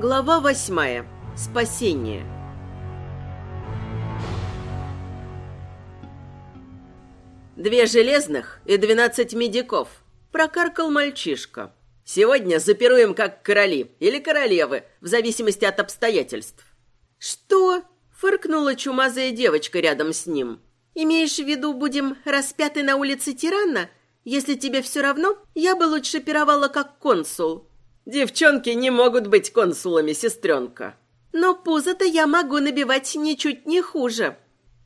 Глава восьмая. Спасение. «Две железных и двенадцать медиков», — прокаркал мальчишка. «Сегодня запируем как короли или королевы, в зависимости от обстоятельств». «Что?» — фыркнула чумазая девочка рядом с ним. «Имеешь в виду, будем распяты на улице тирана? Если тебе все равно, я бы лучше пировала как консул». «Девчонки не могут быть консулами, сестренка». «Но пузо-то я могу набивать ничуть не хуже».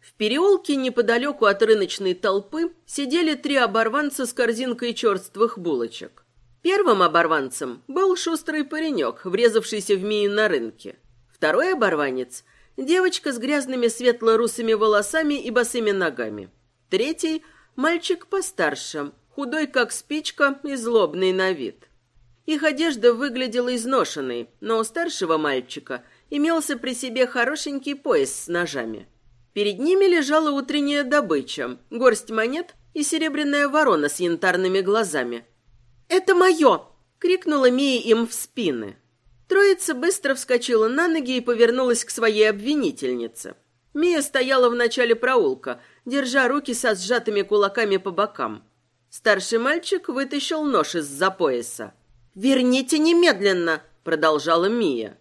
В переулке неподалеку от рыночной толпы сидели три оборванца с корзинкой черствых булочек. Первым оборванцем был шустрый паренек, врезавшийся в Мию на рынке. Второй оборванец – девочка с грязными светло-русыми волосами и босыми ногами. Третий – мальчик постарше, худой как спичка и злобный на вид. Их одежда выглядела изношенной, но у старшего мальчика имелся при себе хорошенький пояс с ножами – Перед ними лежала утренняя добыча, горсть монет и серебряная ворона с янтарными глазами. «Это мое!» — крикнула Мия им в спины. Троица быстро вскочила на ноги и повернулась к своей обвинительнице. Мия стояла в начале проулка, держа руки со сжатыми кулаками по бокам. Старший мальчик вытащил нож из-за пояса. «Верните немедленно!» — продолжала Мия.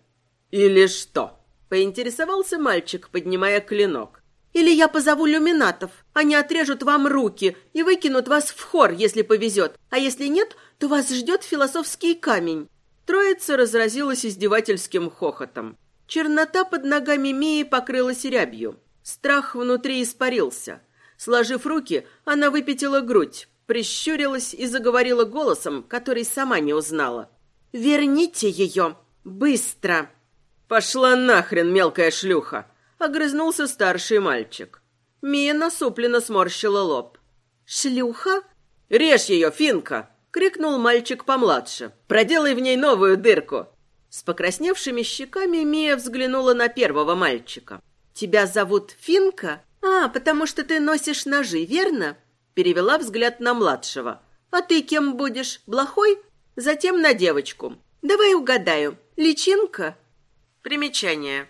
«Или что?» — поинтересовался мальчик, поднимая клинок. Или я позову люминатов. Они отрежут вам руки и выкинут вас в хор, если повезет. А если нет, то вас ждет философский камень». Троица разразилась издевательским хохотом. Чернота под ногами Мии покрылась рябью. Страх внутри испарился. Сложив руки, она выпятила грудь, прищурилась и заговорила голосом, который сама не узнала. «Верните ее! Быстро!» «Пошла нахрен, мелкая шлюха!» огрызнулся старший мальчик. Мия насупленно сморщила лоб. «Шлюха?» «Режь ее, Финка!» — крикнул мальчик помладше. «Проделай в ней новую дырку!» С покрасневшими щеками Мия взглянула на первого мальчика. «Тебя зовут Финка? А, потому что ты носишь ножи, верно?» Перевела взгляд на младшего. «А ты кем будешь? Блохой?» Затем на девочку. «Давай угадаю. Личинка?» Примечание.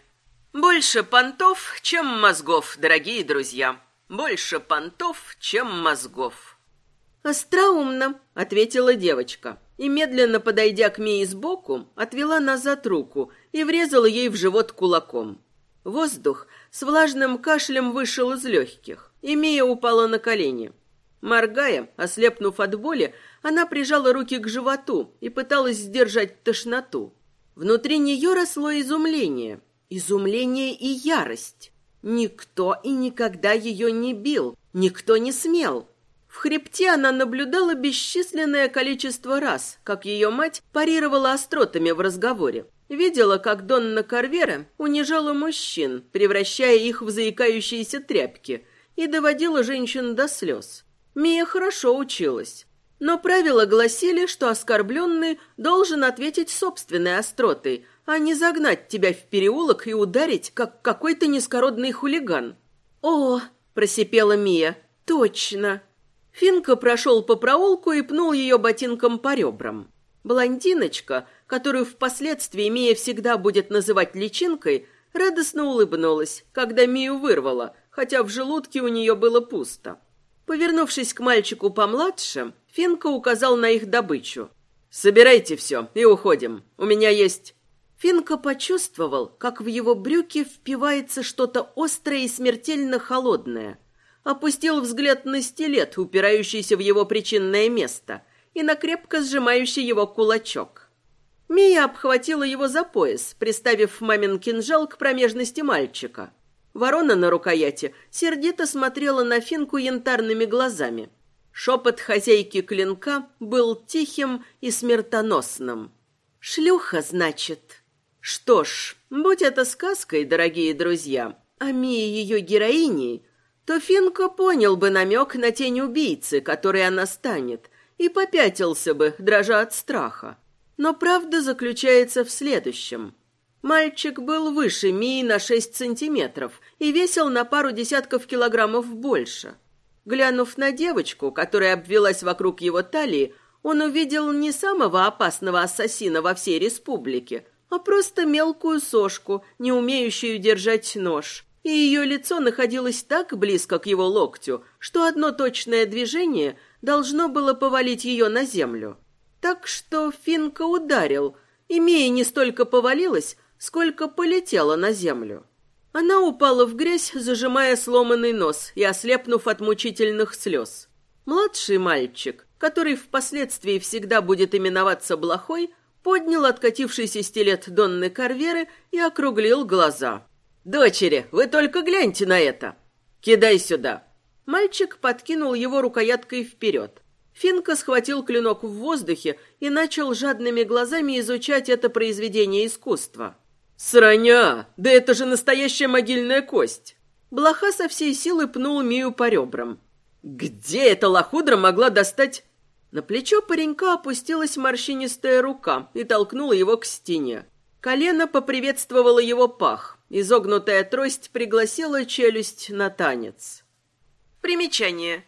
Больше понтов, чем мозгов, дорогие друзья. Больше понтов, чем мозгов. «Остроумно», — ответила девочка. И, медленно подойдя к Мии сбоку, отвела назад руку и врезала ей в живот кулаком. Воздух с влажным кашлем вышел из легких, и Мия упала на колени. Моргая, ослепнув от боли, она прижала руки к животу и пыталась сдержать тошноту. Внутри нее росло изумление — изумление и ярость. Никто и никогда ее не бил, никто не смел. В хребте она наблюдала бесчисленное количество раз, как ее мать парировала остротами в разговоре. Видела, как Донна Карвера унижала мужчин, превращая их в заикающиеся тряпки, и доводила женщин до слез. Мия хорошо училась. Но правила гласили, что оскорбленный должен ответить собственной остротой, а не загнать тебя в переулок и ударить, как какой-то низкородный хулиган. «О!» – просипела Мия. «Точно!» Финка прошел по проулку и пнул ее ботинком по ребрам. Блондиночка, которую впоследствии Мия всегда будет называть личинкой, радостно улыбнулась, когда Мию вырвала, хотя в желудке у нее было пусто. Повернувшись к мальчику помладше, Финка указал на их добычу. «Собирайте все и уходим. У меня есть Финка почувствовал, как в его брюки впивается что-то острое и смертельно холодное. Опустил взгляд на стилет, упирающийся в его причинное место, и на крепко сжимающий его кулачок. Мия обхватила его за пояс, приставив мамин кинжал к промежности мальчика. Ворона на рукояти сердито смотрела на Финку янтарными глазами. Шепот хозяйки клинка был тихим и смертоносным. «Шлюха, значит?» Что ж, будь это сказкой, дорогие друзья, а Мия ее героиней, то Финко понял бы намек на тень убийцы, которой она станет, и попятился бы, дрожа от страха. Но правда заключается в следующем. Мальчик был выше Мии на шесть сантиметров и весил на пару десятков килограммов больше. Глянув на девочку, которая обвелась вокруг его талии, он увидел не самого опасного ассасина во всей республике, а просто мелкую сошку, не умеющую держать нож. И ее лицо находилось так близко к его локтю, что одно точное движение должно было повалить ее на землю. Так что Финка ударил, имея не столько повалилась, сколько полетела на землю. Она упала в грязь, зажимая сломанный нос и ослепнув от мучительных слез. Младший мальчик, который впоследствии всегда будет именоваться Блохой, поднял откатившийся стилет Донны Карверы и округлил глаза. «Дочери, вы только гляньте на это! Кидай сюда!» Мальчик подкинул его рукояткой вперед. Финка схватил клинок в воздухе и начал жадными глазами изучать это произведение искусства. «Сраня! Да это же настоящая могильная кость!» Блоха со всей силы пнул Мию по ребрам. «Где эта лохудра могла достать...» На плечо паренька опустилась морщинистая рука и толкнула его к стене. Колено поприветствовало его пах. Изогнутая трость пригласила челюсть на танец. Примечание.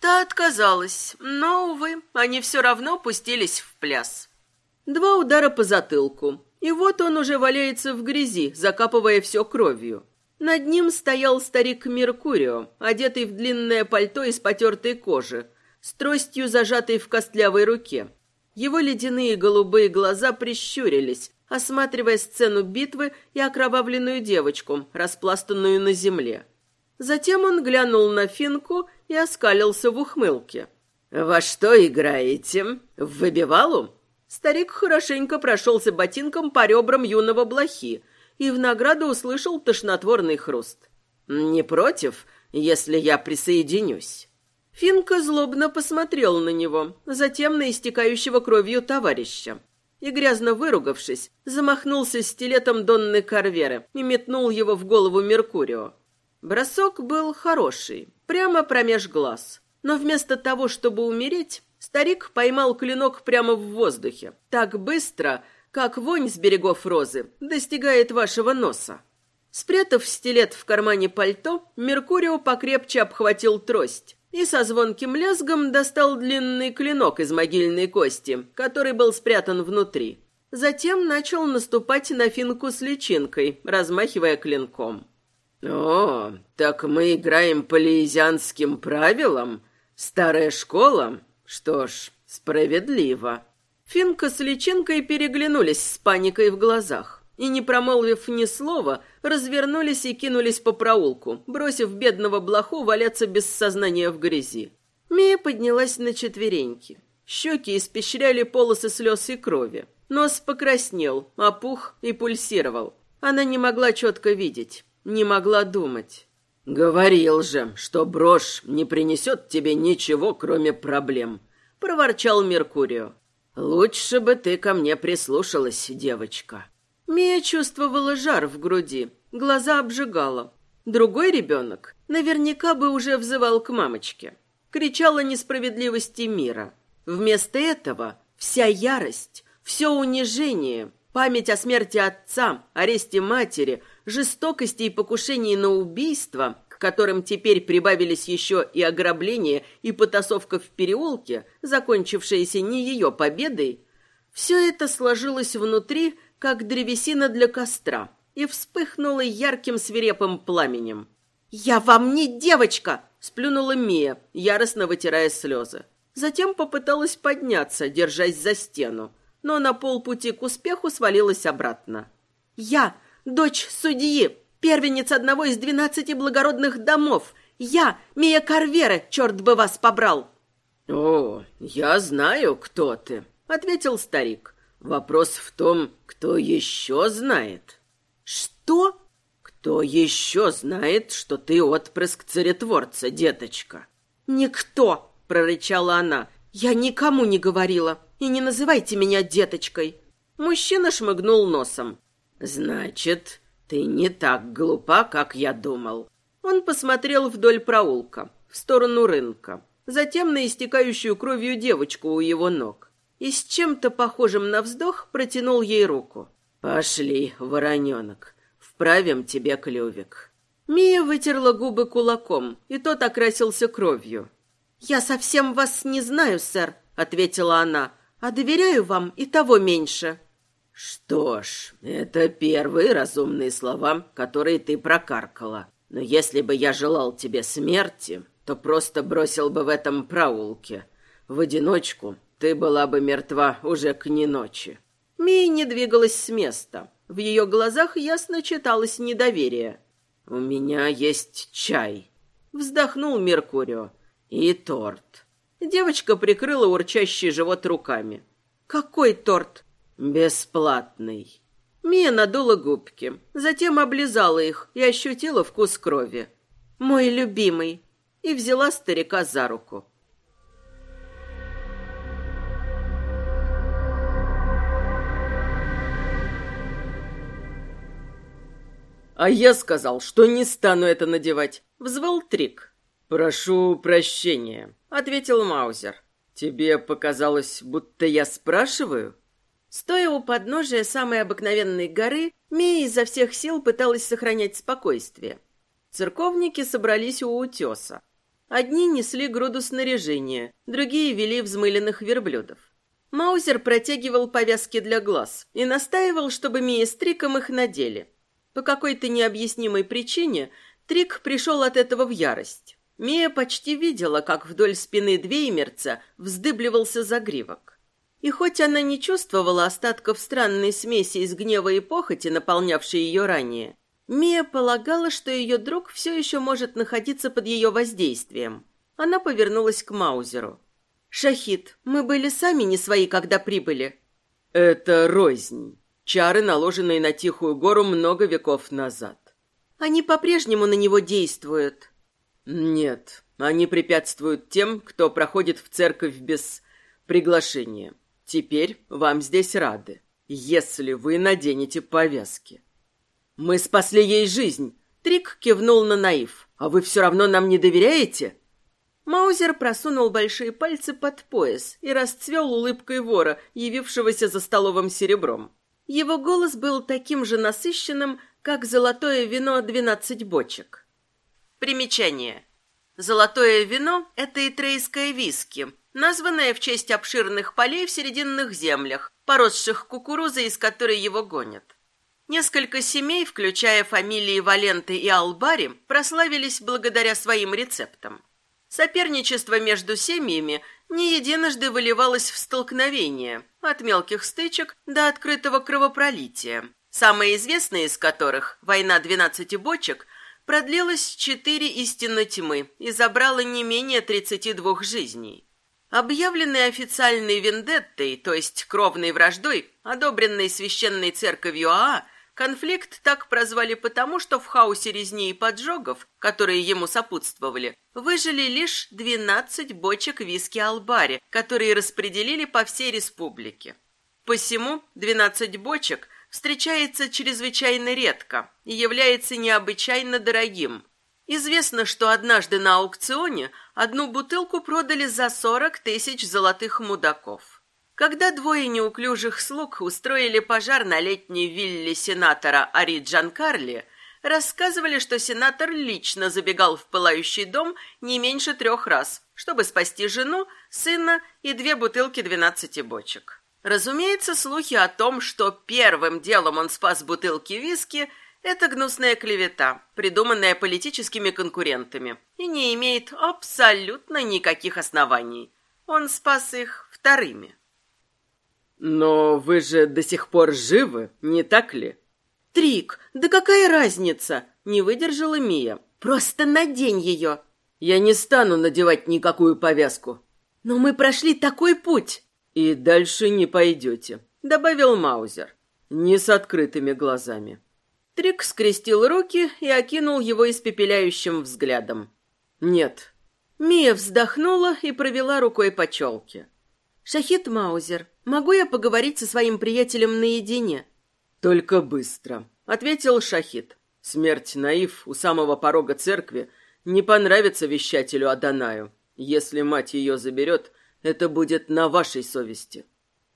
Та отказалась, но, увы, они все равно пустились в пляс. Два удара по затылку, и вот он уже валяется в грязи, закапывая все кровью. Над ним стоял старик Меркурио, одетый в длинное пальто из потертой кожи, с тростью, зажатой в костлявой руке. Его ледяные голубые глаза прищурились, осматривая сцену битвы и окровавленную девочку, распластанную на земле. Затем он глянул на Финку и оскалился в ухмылке. «Во что играете? В выбивалу?» Старик хорошенько прошелся ботинком по ребрам юного блохи и в награду услышал тошнотворный хруст. «Не против, если я присоединюсь?» Финка злобно посмотрел на него, затем на истекающего кровью товарища. И, грязно выругавшись, замахнулся стилетом Донны Карверы и метнул его в голову Меркурио. Бросок был хороший, прямо промеж глаз. Но вместо того, чтобы умереть, Старик поймал клинок прямо в воздухе, так быстро, как вонь с берегов розы достигает вашего носа. Спрятав стилет в кармане пальто, Меркурио покрепче обхватил трость и со звонким лязгом достал длинный клинок из могильной кости, который был спрятан внутри. Затем начал наступать на финку с личинкой, размахивая клинком. «О, так мы играем по лиезианским правилам? Старая школа? Что ж, справедливо. Финка с личинкой переглянулись с паникой в глазах и, не промолвив ни слова, развернулись и кинулись по проулку, бросив бедного блоху валяться без сознания в грязи. Мия поднялась на четвереньки. Щеки испещряли полосы слез и крови. Нос покраснел, опух и пульсировал. Она не могла четко видеть, не могла думать. «Говорил же, что брошь не принесет тебе ничего, кроме проблем», — проворчал Меркурио. «Лучше бы ты ко мне прислушалась, девочка». Мия чувствовала жар в груди, глаза обжигала. Другой ребенок наверняка бы уже взывал к мамочке. Кричал о несправедливости мира. Вместо этого вся ярость, все унижение, память о смерти отца, аресте матери — жестокости и покушений на убийство, к которым теперь прибавились еще и ограбление и потасовка в переулке, закончившаяся не ее победой, все это сложилось внутри, как древесина для костра, и вспыхнуло ярким свирепым пламенем. «Я вам не девочка!» – сплюнула Мия, яростно вытирая слезы. Затем попыталась подняться, держась за стену, но на полпути к успеху свалилась обратно. «Я дочь судьи, первенец одного из двенадцати благородных домов. Я, Мия Карвера, черт бы вас побрал!» «О, я знаю, кто ты», — ответил старик. «Вопрос в том, кто еще знает». «Что?» «Кто еще знает, что ты отпрыск царетворца, деточка?» «Никто!» — прорычала она. «Я никому не говорила. И не называйте меня деточкой!» Мужчина шмыгнул носом. «Значит, ты не так глупа, как я думал». Он посмотрел вдоль проулка, в сторону рынка, затем на истекающую кровью девочку у его ног и с чем-то похожим на вздох протянул ей руку. «Пошли, вороненок, вправим тебе клювик». Мия вытерла губы кулаком, и тот окрасился кровью. «Я совсем вас не знаю, сэр», — ответила она, — «а доверяю вам и того меньше». Что ж, это первые разумные слова, которые ты прокаркала. Но если бы я желал тебе смерти, то просто бросил бы в этом проулке. В одиночку ты была бы мертва уже к ночи. Мия не двигалась с места. В ее глазах ясно читалось недоверие. «У меня есть чай», — вздохнул Меркурио. «И торт». Девочка прикрыла урчащий живот руками. «Какой торт?» «Бесплатный». Мия надула губки, затем облизала их и ощутила вкус крови. «Мой любимый!» и взяла старика за руку. «А я сказал, что не стану это надевать», — взвал Трик. «Прошу прощения», — ответил Маузер. «Тебе показалось, будто я спрашиваю?» Стоя у подножия самой обыкновенной горы, Мия изо всех сил пыталась сохранять спокойствие. Церковники собрались у утеса. Одни несли груду снаряжения, другие вели взмыленных верблюдов. Маузер протягивал повязки для глаз и настаивал, чтобы Мия с Триком их надели. По какой-то необъяснимой причине Трик пришел от этого в ярость. Мия почти видела, как вдоль спины Двеймерца вздыбливался загривок. И хоть она не чувствовала остатков странной смеси из гнева и похоти, наполнявшей ее ранее, Мия полагала, что ее друг все еще может находиться под ее воздействием. Она повернулась к Маузеру. «Шахид, мы были сами не свои, когда прибыли». «Это рознь. Чары, наложенные на Тихую гору много веков назад. Они по-прежнему на него действуют. Нет, они препятствуют тем, кто проходит в церковь без приглашения. Теперь вам здесь рады, если вы наденете повязки. Мы спасли ей жизнь. Трик кивнул на Наив. А вы все равно нам не доверяете? Маузер просунул большие пальцы под пояс и расцвел улыбкой вора, явившегося за столовым серебром. Его голос был таким же насыщенным, как золотое вино двенадцать бочек. Примечание. Золотое вино – это итрейское виски, названное в честь обширных полей в серединных землях, поросших кукурузой, из которой его гонят. Несколько семей, включая фамилии Валенты и Албари, прославились благодаря своим рецептам. Соперничество между семьями не единожды выливалось в столкновения, от мелких стычек до открытого кровопролития, самая известная из которых, «Война двенадцати бочек», продлилась четыре истинно тьмы и забрала не менее 32 жизней. Объявленный официальной вендеттой, то есть кровной враждой, одобренной священной церковью Аа, Конфликт так прозвали потому, что в хаосе резни и поджогов, которые ему сопутствовали, выжили лишь 12 бочек виски Албари, которые распределили по всей республике. Посему 12 бочек встречается чрезвычайно редко и является необычайно дорогим. Известно, что однажды на аукционе одну бутылку продали за 40 тысяч золотых мудаков. Когда двое неуклюжих слуг устроили пожар на летней вилле сенатора Ари Джанкарли, рассказывали, что сенатор лично забегал в пылающий дом не меньше трех раз, чтобы спасти жену, сына и две бутылки двенадцати бочек. Разумеется, слухи о том, что первым делом он спас бутылки виски, это гнусная клевета, придуманная политическими конкурентами, и не имеет абсолютно никаких оснований. Он спас их вторыми. Но вы же до сих пор живы, не так ли? Трик, да какая разница? Не выдержала Мия. Просто надень ее. Я не стану надевать никакую повязку. Но мы прошли такой путь. И дальше не пойдете, добавил Маузер. Не с открытыми глазами. Трик скрестил руки и окинул его испепеляющим взглядом. Нет. Мия вздохнула и провела рукой по челке. Шахид Маузер, Могу я поговорить со своим приятелем наедине? Только быстро, ответил Шахид. Смерть Наив у самого порога церкви не понравится вещателю Адонаю. Если мать ее заберет, это будет на вашей совести.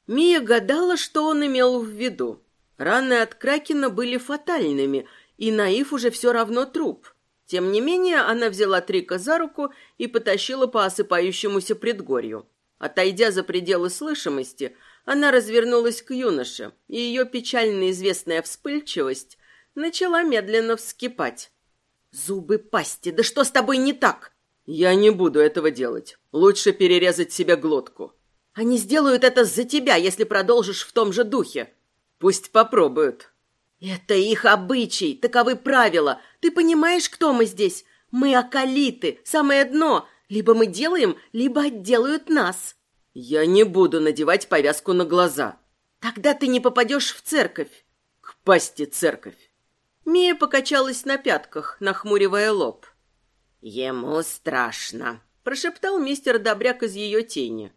Мия гадала, что он имел в виду. Раны от Кракена были фатальными, и Наив уже все равно труп. Тем не менее, она взяла Трика за руку и потащила по осыпающемуся предгорью. Отойдя за пределы слышимости, Она развернулась к юноше, и ее печально известная вспыльчивость начала медленно вскипать. «Зубы пасти, да что с тобой не так?» «Я не буду этого делать. Лучше перерезать себе глотку». «Они сделают это за тебя, если продолжишь в том же духе». «Пусть попробуют». «Это их обычай, таковы правила. Ты понимаешь, кто мы здесь? Мы акалиты, самое дно. Либо мы делаем, либо отделают нас». «Я не буду надевать повязку на глаза». «Тогда ты не попадешь в церковь». «К пасти церковь». Мия покачалась на пятках, нахмуривая лоб. «Ему страшно», — прошептал мистер Добряк из ее тени.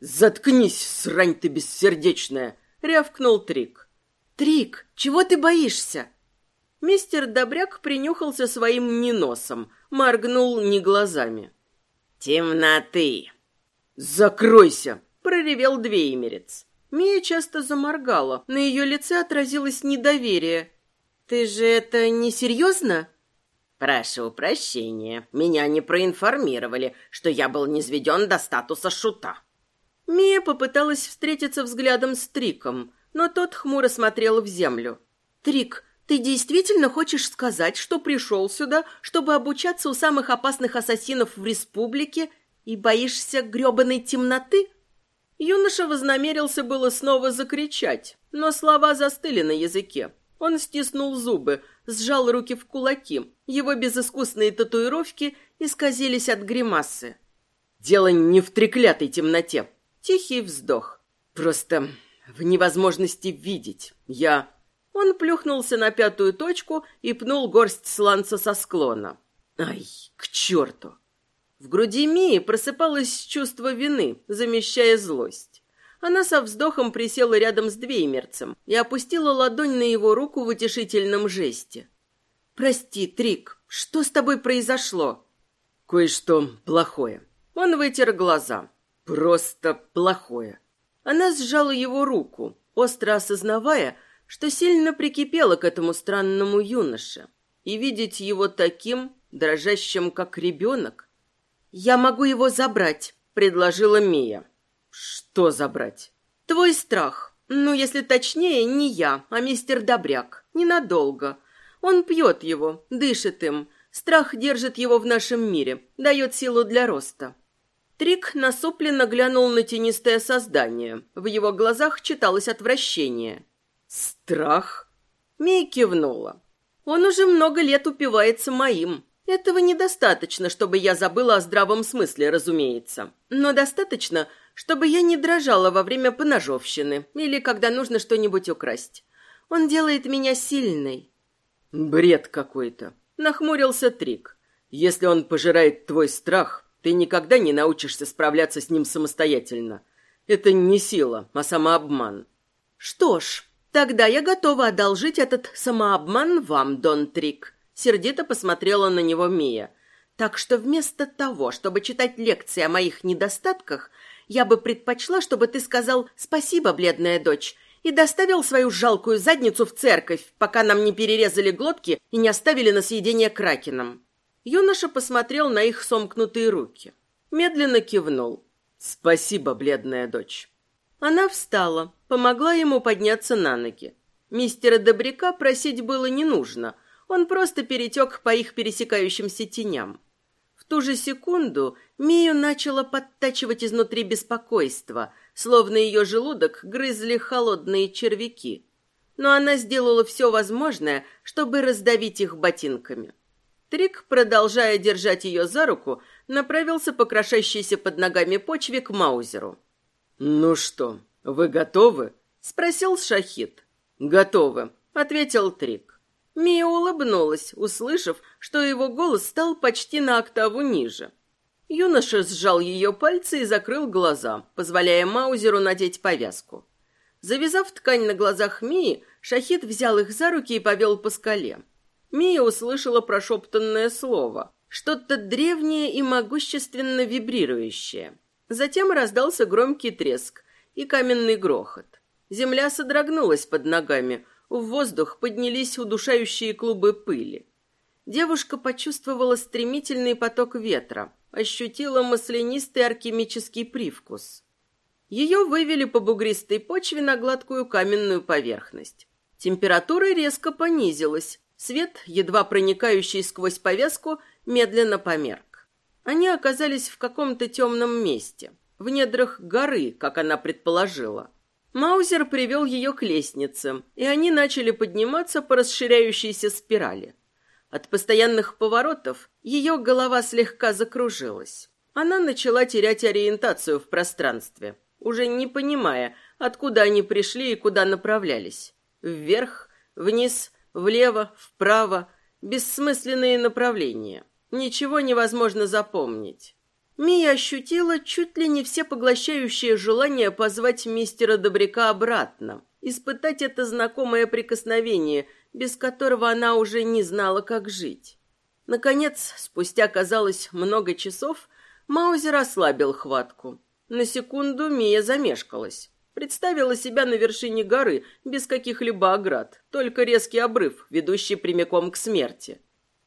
«Заткнись, срань ты бессердечная!» — рявкнул Трик. «Трик, чего ты боишься?» Мистер Добряк принюхался своим неносом, моргнул не глазами. «Темноты!» «Закройся!» — проревел двеемерец. Мия часто заморгала, на ее лице отразилось недоверие. «Ты же это не серьезно?» «Прошу прощения, меня не проинформировали, что я был низведен до статуса шута». Мия попыталась встретиться взглядом с Триком, но тот хмуро смотрел в землю. «Трик, ты действительно хочешь сказать, что пришел сюда, чтобы обучаться у самых опасных ассасинов в республике и боишься грёбаной темноты?» Юноша вознамерился было снова закричать, но слова застыли на языке. Он стиснул зубы, сжал руки в кулаки. Его безыскусные татуировки исказились от гримасы. «Дело не в треклятой темноте». Тихий вздох. «Просто в невозможности видеть. Я...» Он плюхнулся на пятую точку и пнул горсть сланца со склона. «Ай, к черту!» В груди Мии просыпалось чувство вины, замещая злость. Она со вздохом присела рядом с Двеймерцем и опустила ладонь на его руку в утешительном жесте. «Прости, Трик, что с тобой произошло?» «Кое-что плохое». Он вытер глаза. «Просто плохое». Она сжала его руку, остро осознавая, что сильно прикипела к этому странному юноше. И видеть его таким, дрожащим, как ребенок. «Я могу его забрать», — предложила Мия. «Что забрать?» «Твой страх. Ну, если точнее, не я, а мистер Добряк. Ненадолго. Он пьет его, дышит им. Страх держит его в нашем мире, дает силу для роста». Трик насупленно глянул на тенистое создание. В его глазах читалось отвращение. «Страх?» Мия кивнула. «Он уже много лет упивается моим. Этого недостаточно, чтобы я забыла о здравом смысле, разумеется. Но достаточно, чтобы я не дрожала во время поножовщины или когда нужно что-нибудь украсть. Он делает меня сильной». «Бред какой-то», — нахмурился Трик. «Если он пожирает твой страх, ты никогда не научишься справляться с ним самостоятельно. Это не сила, а самообман. Что ж, тогда я готова одолжить этот самообман вам, Дон Трик. Сердито посмотрела на него Мия. Так что вместо того, чтобы читать лекции о моих недостатках, я бы предпочла, чтобы ты сказал «спасибо, бледная дочь», и доставил свою жалкую задницу в церковь, пока нам не перерезали глотки и не оставили на съедение кракеном. Юноша посмотрел на их сомкнутые руки. Медленно кивнул. «Спасибо, бледная дочь». Она встала, помогла ему подняться на ноги. Мистера Добряка просить было не нужно. Он просто перетек по их пересекающимся теням. В ту же секунду Мию начала подтачивать изнутри беспокойство, словно ее желудок грызли холодные червяки. Но она сделала все возможное, чтобы раздавить их ботинками. Трик, продолжая держать ее за руку, направился по крошащейся под ногами почве к Маузеру. «Ну что, вы готовы?» — спросил Шахид. «Готовы», — ответил Трик. Мия улыбнулась, услышав, что его голос стал почти на октаву ниже. Юноша сжал ее пальцы и закрыл глаза, позволяя Маузеру надеть повязку. Завязав ткань на глазах Мии, Шахид взял их за руки и повел по скале. Мия услышала прошептанное слово, что-то древнее и могущественно вибрирующее. Затем раздался громкий треск и каменный грохот. Земля содрогнулась под ногами, в воздух поднялись удушающие клубы пыли. Девушка почувствовала стремительный поток ветра, ощутила маслянистый алхимический привкус. Ее вывели по бугристой почве на гладкую каменную поверхность. Температура резко понизилась. Свет, едва проникающий сквозь повязку, медленно померк. Они оказались в каком-то темном месте, в недрах горы, как она предположила. Маузер привел ее к лестнице, и они начали подниматься по расширяющейся спирали. От постоянных поворотов ее голова слегка закружилась. Она начала терять ориентацию в пространстве, уже не понимая, откуда они пришли и куда направлялись. Вверх, вниз, влево, вправо, бессмысленные направления. Ничего невозможно запомнить. Мия ощутила чуть ли не все поглощающее желание позвать мистера Добряка обратно, испытать это знакомое прикосновение, без которого она уже не знала, как жить. Наконец, спустя, казалось, много часов, Маузер ослабил хватку. На секунду Мия замешкалась. Представила себя на вершине горы, без каких-либо оград, только резкий обрыв, ведущий прямиком к смерти.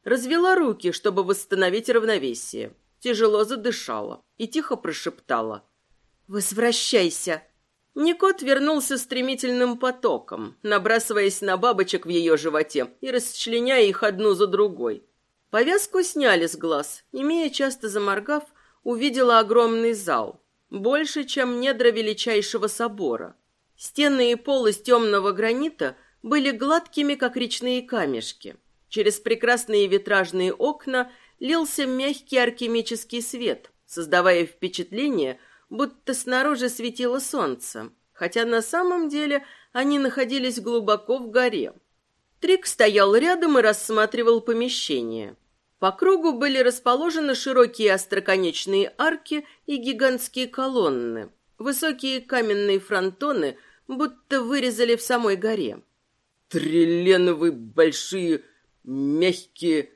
Развела руки, чтобы восстановить равновесие тяжело задышала и тихо прошептала. «Возвращайся!» Никот вернулся стремительным потоком, набрасываясь на бабочек в ее животе и расчленяя их одну за другой. Повязку сняли с глаз, имея часто заморгав, увидела огромный зал, больше, чем недра величайшего собора. Стены и пол из темного гранита были гладкими, как речные камешки. Через прекрасные витражные окна – лился мягкий архимический свет, создавая впечатление, будто снаружи светило солнце, хотя на самом деле они находились глубоко в горе. Трик стоял рядом и рассматривал помещение. По кругу были расположены широкие остроконечные арки и гигантские колонны. Высокие каменные фронтоны будто вырезали в самой горе. Трилленовые большие мягкие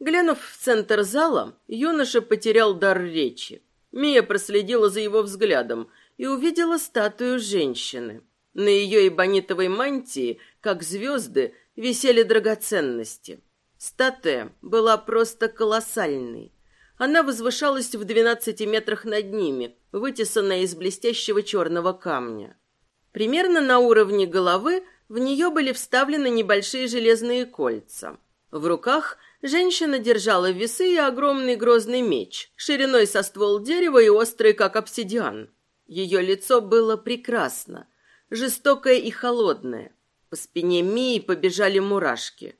Глянув в центр зала, юноша потерял дар речи. Мия проследила за его взглядом и увидела статую женщины. На ее эбонитовой мантии, как звезды, висели драгоценности. Статуя была просто колоссальной. Она возвышалась в двенадцати метрах над ними, вытесанная из блестящего черного камня. Примерно на уровне головы в нее были вставлены небольшие железные кольца. В руках Женщина держала весы и огромный грозный меч, шириной со ствол дерева и острый, как обсидиан. Ее лицо было прекрасно, жестокое и холодное. По спине Мии побежали мурашки.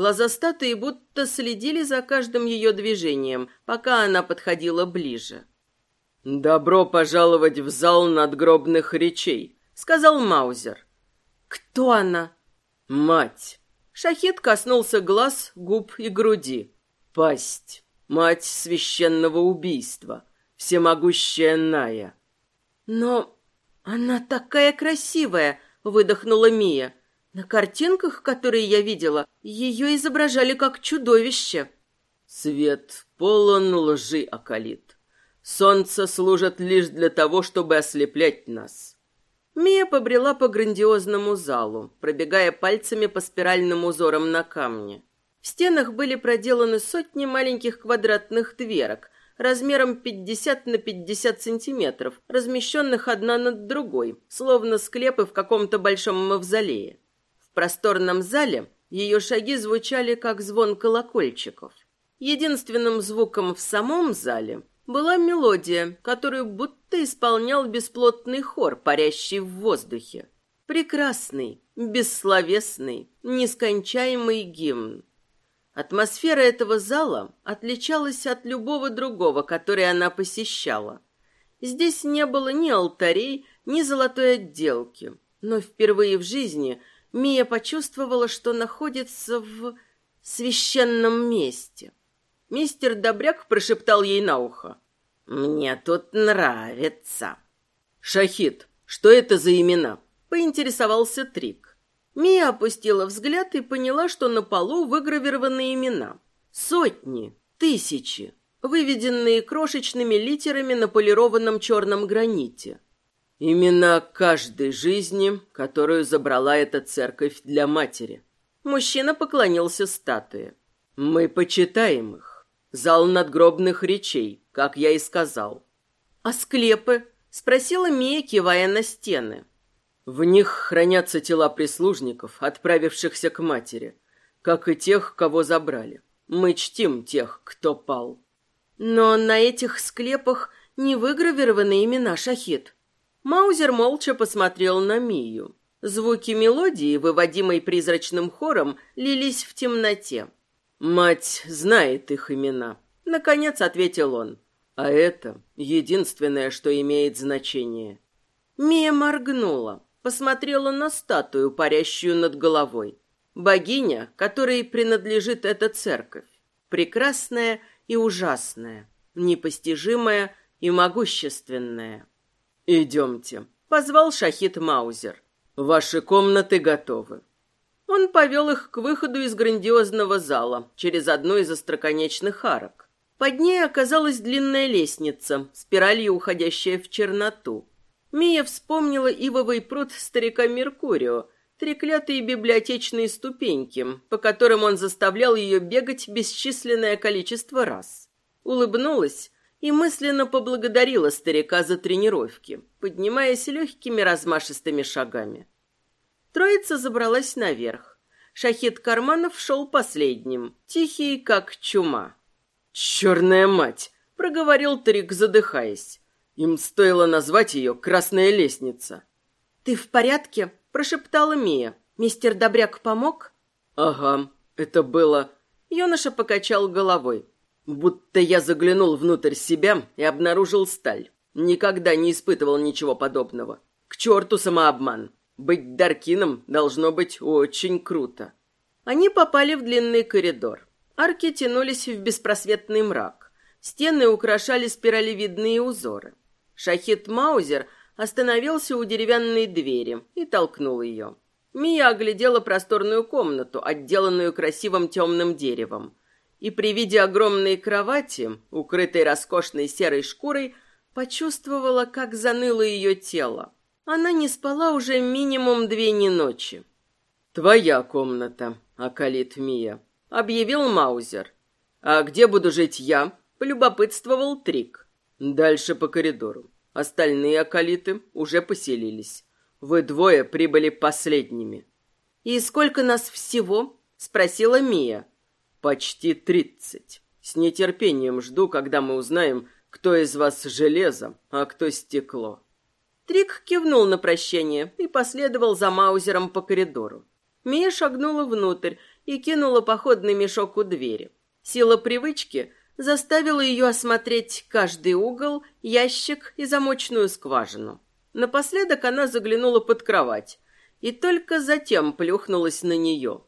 Глаза статуи будто следили за каждым ее движением, пока она подходила ближе. «Добро пожаловать в зал надгробных речей», — сказал Маузер. «Кто она?» «Мать». Шахид коснулся глаз, губ и груди. Пасть. Мать священного убийства. Всемогущая Ная. Но она такая красивая, выдохнула Мия. На картинках, которые я видела, ее изображали как чудовище. Свет полон лжи, Акалит. Солнце служит лишь для того, чтобы ослеплять нас. Мия побрела по грандиозному залу, пробегая пальцами по спиральным узорам на камне. В стенах были проделаны сотни маленьких квадратных дверок, размером 50 на 50 сантиметров, размещенных одна над другой, словно склепы в каком-то большом мавзолее. В просторном зале ее шаги звучали, как звон колокольчиков. Единственным звуком в самом зале была мелодия, которую будто исполнял бесплотный хор, парящий в воздухе. Прекрасный, бессловесный, нескончаемый гимн. Атмосфера этого зала отличалась от любого другого, который она посещала. Здесь не было ни алтарей, ни золотой отделки, но впервые в жизни Мия почувствовала, что находится в священном месте. Мистер Добряк прошептал ей на ухо. «Мне тут нравится». «Шахид, что это за имена?» — поинтересовался Трик. Мия опустила взгляд и поняла, что на полу выгравированы имена. Сотни, тысячи, выведенные крошечными литерами на полированном черном граните. Имена каждой жизни, которую забрала эта церковь для матери. Мужчина поклонился статуе. Мы почитаем их. Зал надгробных речей, как я и сказал. А склепы? Спросила Мия, кивая на стены. В них хранятся тела прислужников, отправившихся к матери, как и тех, кого забрали. Мы чтим тех, кто пал. Но на этих склепах не выгравированы имена Шахид. Маузер молча посмотрел на Мию. Звуки мелодии, выводимой призрачным хором, лились в темноте. «Мать знает их имена», — наконец ответил он. «А это единственное, что имеет значение». Мия моргнула, посмотрела на статую, парящую над головой. Богиня, которой принадлежит эта церковь. Прекрасная и ужасная, непостижимая и могущественная. «Идемте», — позвал Шахид Маузер. «Ваши комнаты готовы». Он повел их к выходу из грандиозного зала через одну из остроконечных арок. Под ней оказалась длинная лестница, спиралью уходящая в черноту. Мия вспомнила ивовый пруд старика Меркурио, треклятые библиотечные ступеньки, по которым он заставлял ее бегать бесчисленное количество раз. Улыбнулась и мысленно поблагодарила старика за тренировки, поднимаясь легкими размашистыми шагами. Троица забралась наверх. Шахид Карманов шел последним, тихий, как чума. «Черная мать!» — проговорил Трик, задыхаясь. Им стоило назвать ее «Красная лестница». «Ты в порядке?» — прошептала Мия. «Мистер Добряк помог?» «Ага, это было...» Юноша покачал головой. «Будто я заглянул внутрь себя и обнаружил сталь. Никогда не испытывал ничего подобного. К черту самообман. Быть Даркином должно быть очень круто». Они попали в длинный коридор. Арки тянулись в беспросветный мрак. Стены украшали спиралевидные узоры. Шахид Маузер остановился у деревянной двери и толкнул ее. Мия оглядела просторную комнату, отделанную красивым темным деревом. И при виде огромной кровати, укрытой роскошной серой шкурой, почувствовала, как заныло ее тело. Она не спала уже минимум две не ночи. «Твоя комната, Акалит Мия», — объявил Маузер. «А где буду жить я?» — полюбопытствовал Трик. «Дальше по коридору. Остальные Акалиты уже поселились. Вы двое прибыли последними». «И сколько нас всего?» — спросила Мия. «Почти тридцать. С нетерпением жду, когда мы узнаем, кто из вас железо, а кто стекло». Трик кивнул на прощение и последовал за Маузером по коридору. Мия шагнула внутрь и кинула походный мешок у двери. Сила привычки заставила ее осмотреть каждый угол, ящик и замочную скважину. Напоследок она заглянула под кровать и только затем плюхнулась на нее.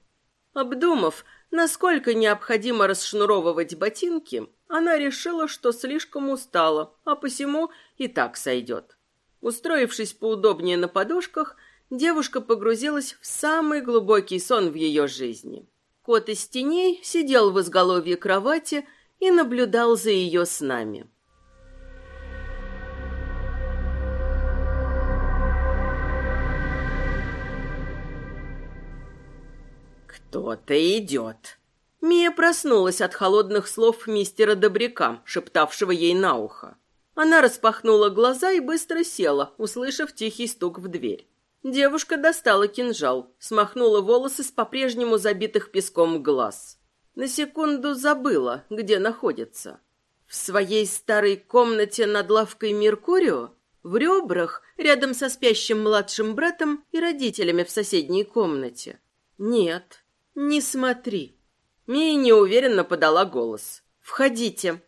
Обдумав, насколько необходимо расшнуровывать ботинки, она решила, что слишком устала, а посему и так сойдет. Устроившись поудобнее на подушках, девушка погрузилась в самый глубокий сон в ее жизни. Кот из теней сидел в изголовье кровати и наблюдал за ее снами. «Кто-то идет». Мия проснулась от холодных слов мистера Добряка, шептавшего ей на ухо. Она распахнула глаза и быстро села, услышав тихий стук в дверь. Девушка достала кинжал, смахнула волосы с по-прежнему забитых песком глаз. На секунду забыла, где находится. В своей старой комнате над лавкой Меркурио, в ребрах, рядом со спящим младшим братом и родителями в соседней комнате. Нет, не смотри. Мия неуверенно подала голос. «Входите».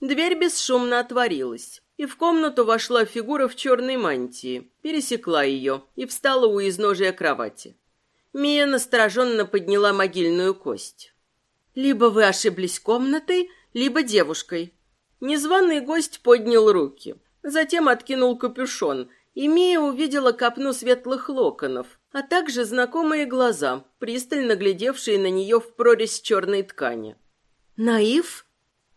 Дверь бесшумно отворилась, и в комнату вошла фигура в черной мантии, пересекла ее и встала у изножия кровати. Мия настороженно подняла могильную кость. «Либо вы ошиблись комнатой, либо девушкой». Незваный гость поднял руки, затем откинул капюшон, и Мия увидела копну светлых локонов, а также знакомые глаза, пристально глядевшие на нее в прорезь черной ткани. «Наив?»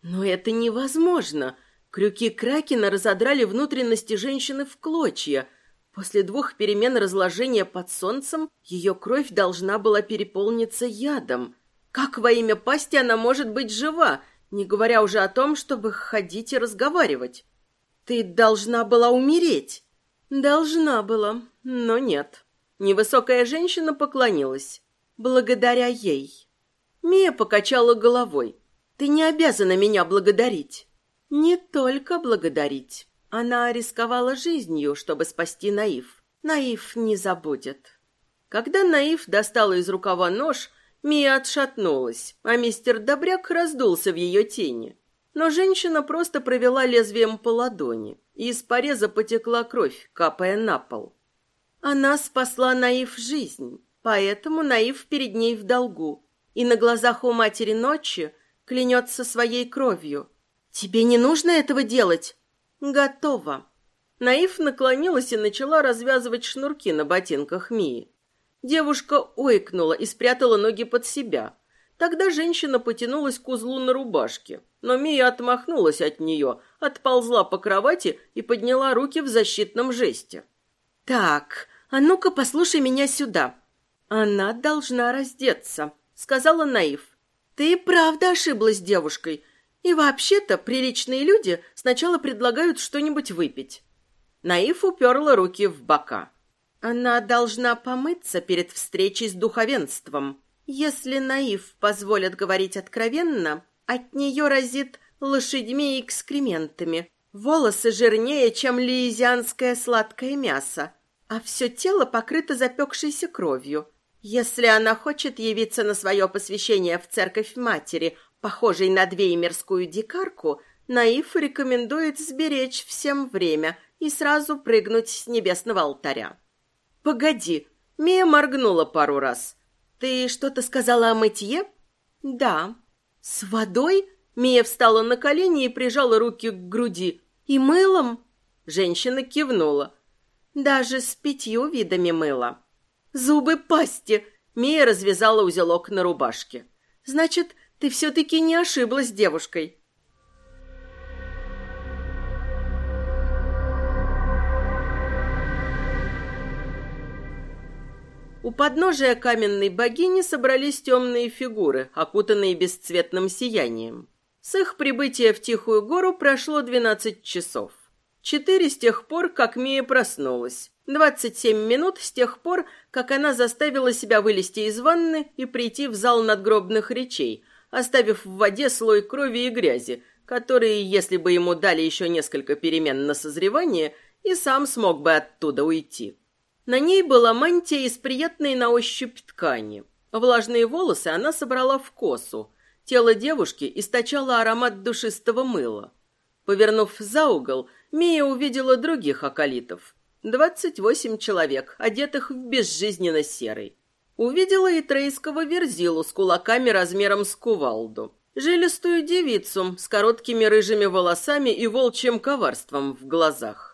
Но это невозможно. Крюки Кракена разодрали внутренности женщины в клочья. После двух перемен разложения под солнцем ее кровь должна была переполниться ядом. Как во имя пасти она может быть жива, не говоря уже о том, чтобы ходить и разговаривать? Ты должна была умереть. Должна была, но нет. Невысокая женщина поклонилась. Благодаря ей. Мия покачала головой. Ты не обязана меня благодарить. Не только благодарить. Она рисковала жизнью, чтобы спасти Наив. Наив не забудет. Когда Наив достала из рукава нож, Мия отшатнулась, а мистер Добряк раздулся в ее тени. Но женщина просто провела лезвием по ладони, и из пореза потекла кровь, капая на пол. Она спасла Наив жизнь, поэтому Наив перед ней в долгу, и на глазах у матери ночи клянется своей кровью. «Тебе не нужно этого делать?» «Готово». Наив наклонилась и начала развязывать шнурки на ботинках Мии. Девушка ойкнула и спрятала ноги под себя. Тогда женщина потянулась к узлу на рубашке, но Мия отмахнулась от нее, отползла по кровати и подняла руки в защитном жесте. «Так, а ну-ка послушай меня сюда. Она должна раздеться», — сказала Наив. «Ты правда ошиблась девушкой. И вообще-то приличные люди сначала предлагают что-нибудь выпить». Наив уперла руки в бока. Она должна помыться перед встречей с духовенством. Если наив позволят говорить откровенно, от нее разит лошадьми и экскрементами. Волосы жирнее, чем лиезианское сладкое мясо, а все тело покрыто запекшейся кровью. Если она хочет явиться на свое посвящение в церковь матери, похожей на двеймерскую дикарку, Наив рекомендует сберечь всем время и сразу прыгнуть с небесного алтаря. «Погоди!» Мия моргнула пару раз. «Ты что-то сказала о мытье?» «Да». «С водой?» Мия встала на колени и прижала руки к груди. «И мылом?» Женщина кивнула. «Даже с пятью видами мыла». «Зубы пасти!» Мия развязала узелок на рубашке. «Значит, ты все-таки не ошиблась девушкой. У подножия каменной богини собрались темные фигуры, окутанные бесцветным сиянием. С их прибытия в Тихую гору прошло двенадцать часов. Четыре с тех пор, как Мия проснулась. Двадцать семь минут с тех пор, как она заставила себя вылезти из ванны и прийти в зал надгробных речей, оставив в воде слой крови и грязи, которые, если бы ему дали еще несколько перемен на созревание, и сам смог бы оттуда уйти. На ней была мантия из приятной на ощупь ткани. Влажные волосы она собрала в косу. Тело девушки источало аромат душистого мыла. Повернув за угол, Мия увидела других околитов. Двадцать восемь человек, одетых в безжизненно серый. Увидела и трейского верзилу с кулаками размером с кувалду. Жилистую девицу с короткими рыжими волосами и волчьим коварством в глазах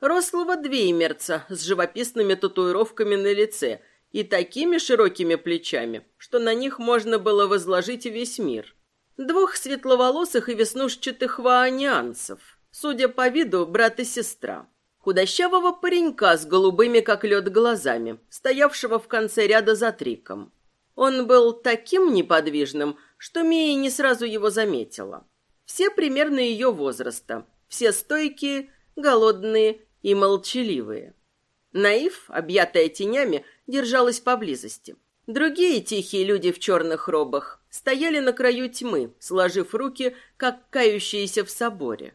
рослого двеймерца с живописными татуировками на лице и такими широкими плечами, что на них можно было возложить весь мир. Двух светловолосых и веснушчатых ваанианцев, судя по виду, брат и сестра. Худощавого паренька с голубыми, как лед, глазами, стоявшего в конце ряда за триком. Он был таким неподвижным, что Мия не сразу его заметила. Все примерно ее возраста, все стойкие, голодные и молчаливые. Наив, объятая тенями, держалась поблизости. Другие тихие люди в черных робах стояли на краю тьмы, сложив руки, как кающиеся в соборе.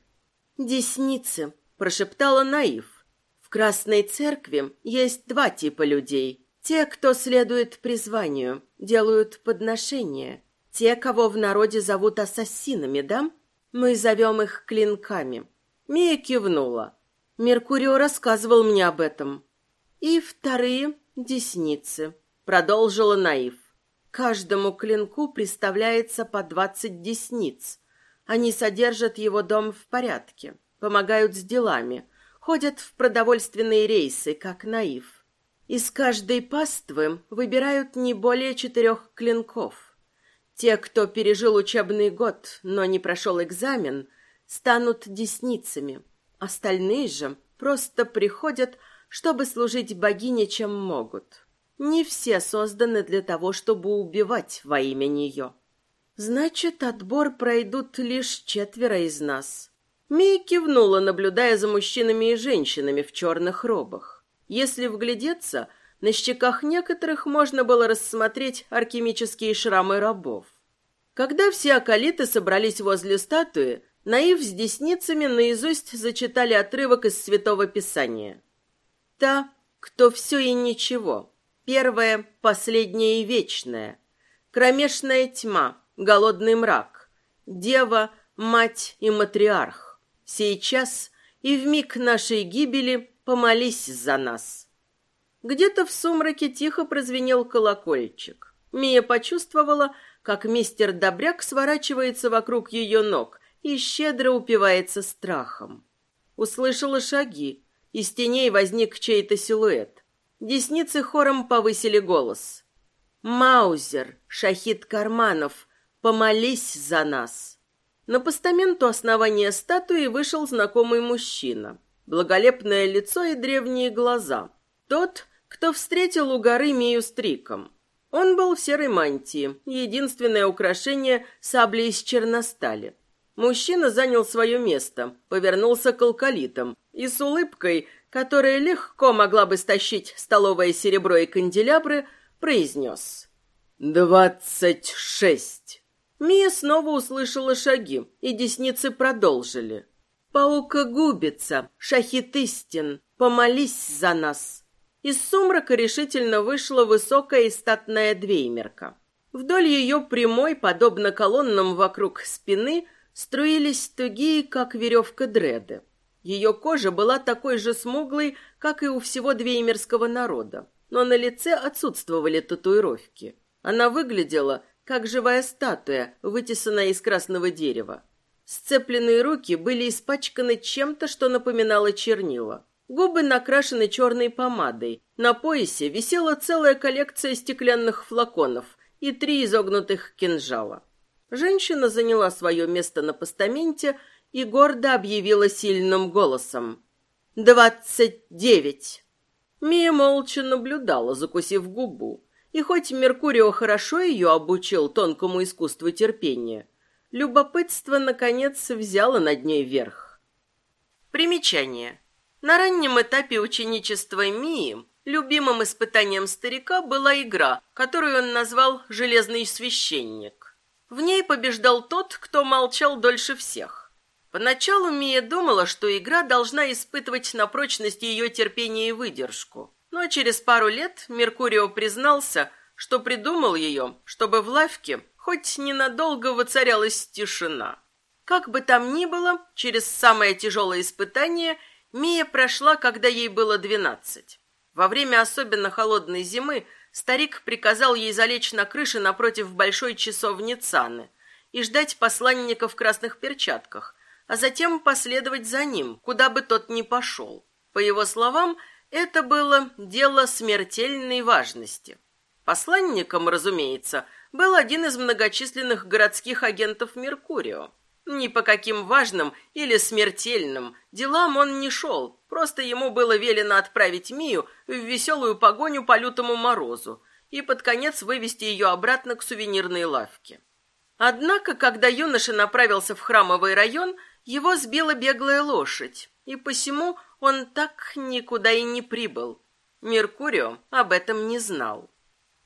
«Десницы», — прошептала Наив. «В Красной Церкви есть два типа людей. Те, кто следует призванию, делают подношения. Те, кого в народе зовут ассасинами, да? Мы зовем их клинками». Мия кивнула. Меркурио рассказывал мне об этом. И вторые — десницы, продолжила Наив. Каждому клинку представляется по двадцать десниц. Они содержат его дом в порядке, помогают с делами, ходят в продовольственные рейсы, как Наив. Из каждой паствы выбирают не более четырех клинков. Те, кто пережил учебный год, но не прошел экзамен, станут десницами — Остальные же просто приходят, чтобы служить богине, чем могут. Не все созданы для того, чтобы убивать во имя нее. Значит, отбор пройдут лишь четверо из нас. Мия кивнула, наблюдая за мужчинами и женщинами в черных робах. Если вглядеться, на щеках некоторых можно было рассмотреть алхимические шрамы рабов. Когда все околиты собрались возле статуи, Наив с десницами наизусть зачитали отрывок из Святого Писания. «Та, кто все и ничего, первое, последнее и вечное, кромешная тьма, голодный мрак, дева, мать и матриарх, сейчас и в миг нашей гибели помолись за нас». Где-то в сумраке тихо прозвенел колокольчик. Мия почувствовала, как мистер Добряк сворачивается вокруг ее ног и щедро упивается страхом. Услышала шаги, из теней возник чей-то силуэт. Десницы хором повысили голос. «Маузер, Шахид Карманов, помолись за нас!» На постамент у основания статуи вышел знакомый мужчина. Благолепное лицо и древние глаза. Тот, кто встретил у горы Мию Стриком. Он был в серой мантии, единственное украшение – сабли из черностали. Мужчина занял свое место, повернулся к алкалитам и с улыбкой, которая легко могла бы стащить столовое серебро и канделябры, произнес «Двадцать шесть». Мия снова услышала шаги, и десницы продолжили. «Паука губится, шахит истин, помолись за нас». Из сумрака решительно вышла высокая и статная двеймерка. Вдоль ее прямой, подобно колоннам вокруг спины, струились тугие, как веревка дреды. Ее кожа была такой же смуглой, как и у всего двеймерского народа, но на лице отсутствовали татуировки. Она выглядела, как живая статуя, вытесанная из красного дерева. Сцепленные руки были испачканы чем-то, что напоминало чернила. Губы накрашены черной помадой. На поясе висела целая коллекция стеклянных флаконов и три изогнутых кинжала. Женщина заняла свое место на постаменте и гордо объявила сильным голосом. «Двадцать девять!» Мия молча наблюдала, закусив губу. И хоть Меркурио хорошо ее обучил тонкому искусству терпения, любопытство, наконец, взяло над ней верх. Примечание. На раннем этапе ученичества Мии любимым испытанием старика была игра, которую он назвал «Железный священник». В ней побеждал тот, кто молчал дольше всех. Поначалу Мия думала, что игра должна испытывать на прочность ее терпение и выдержку. Но через пару лет Меркурио признался, что придумал ее, чтобы в лавке хоть ненадолго воцарялась тишина. Как бы там ни было, через самое тяжелое испытание Мия прошла, когда ей было двенадцать. Во время особенно холодной зимы Старик приказал ей залечь на крыше напротив большой часовни Цаны и ждать посланника в красных перчатках, а затем последовать за ним, куда бы тот ни пошел. По его словам, это было дело смертельной важности. Посланником, разумеется, был один из многочисленных городских агентов Меркурио. Ни по каким важным или смертельным делам он не шел, просто ему было велено отправить Мию в веселую погоню по лютому морозу и под конец вывести ее обратно к сувенирной лавке. Однако, когда юноша направился в храмовый район, его сбила беглая лошадь, и посему он так никуда и не прибыл. Меркурио об этом не знал.